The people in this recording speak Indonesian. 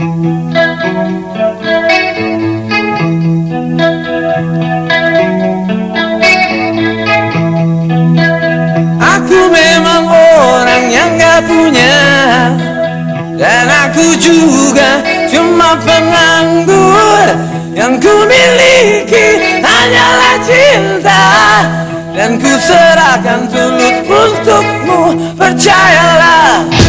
Aku memang orang yang gak punya Dan aku juga cuma penganggur Yang ku miliki hanyalah cinta Dan ku serahkan tulus untukmu percayalah.